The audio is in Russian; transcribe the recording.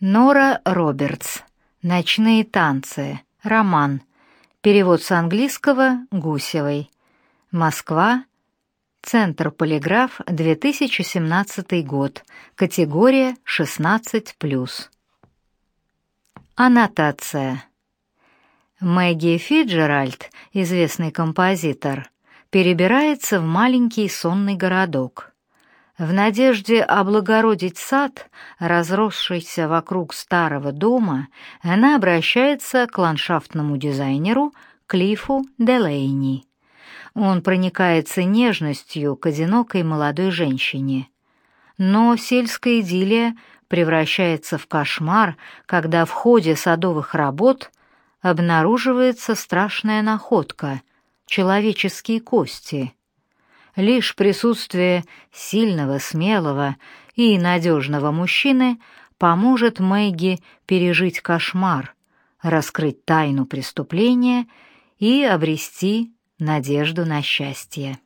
Нора Робертс. Ночные танцы. Роман. Перевод с английского Гусевой. Москва. Центр Полиграф, 2017 год. Категория 16+. Аннотация. Мэгги Фиджеральд, известный композитор, перебирается в маленький сонный городок. В надежде облагородить сад, разросшийся вокруг старого дома, она обращается к ландшафтному дизайнеру Клиффу Делейни. Он проникается нежностью к одинокой молодой женщине. Но сельская идиллия превращается в кошмар, когда в ходе садовых работ обнаруживается страшная находка — человеческие кости — Лишь присутствие сильного, смелого и надежного мужчины поможет Мэгги пережить кошмар, раскрыть тайну преступления и обрести надежду на счастье.